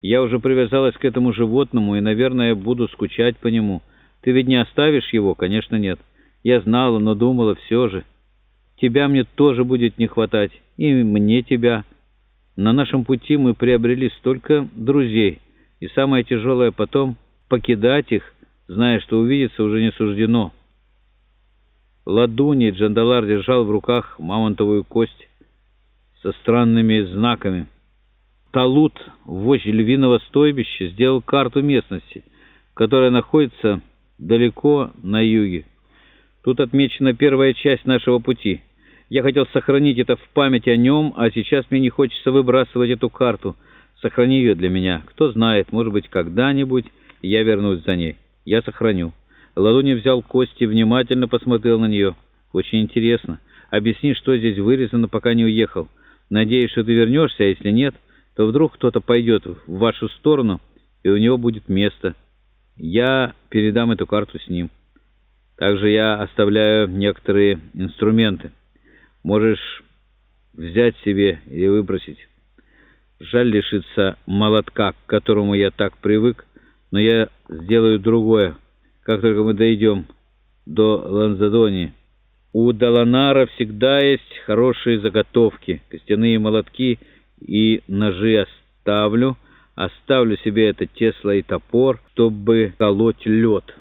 Я уже привязалась к этому животному и, наверное, буду скучать по нему. Ты ведь не оставишь его? Конечно, нет. Я знала, но думала все же. Тебя мне тоже будет не хватать, и мне тебя. На нашем пути мы приобрели столько друзей, и самое тяжелое потом — покидать их, зная, что увидеться уже не суждено. Ладуни Джандалар держал в руках мамонтовую кость со странными знаками — Талут, вождь львиного стойбища, сделал карту местности, которая находится далеко на юге. Тут отмечена первая часть нашего пути. Я хотел сохранить это в память о нем, а сейчас мне не хочется выбрасывать эту карту. Сохрани ее для меня. Кто знает, может быть, когда-нибудь я вернусь за ней. Я сохраню. Ладуни взял кость и внимательно посмотрел на нее. Очень интересно. Объясни, что здесь вырезано, пока не уехал. Надеюсь, что ты вернешься, а если нет то вдруг кто-то пойдет в вашу сторону, и у него будет место. Я передам эту карту с ним. Также я оставляю некоторые инструменты. Можешь взять себе или выбросить. Жаль лишиться молотка, к которому я так привык, но я сделаю другое, как только мы дойдем до Ланзадони. У Даланара всегда есть хорошие заготовки, костяные молотки — и ножи оставлю, оставлю себе это тесло и топор, чтобы колоть лед».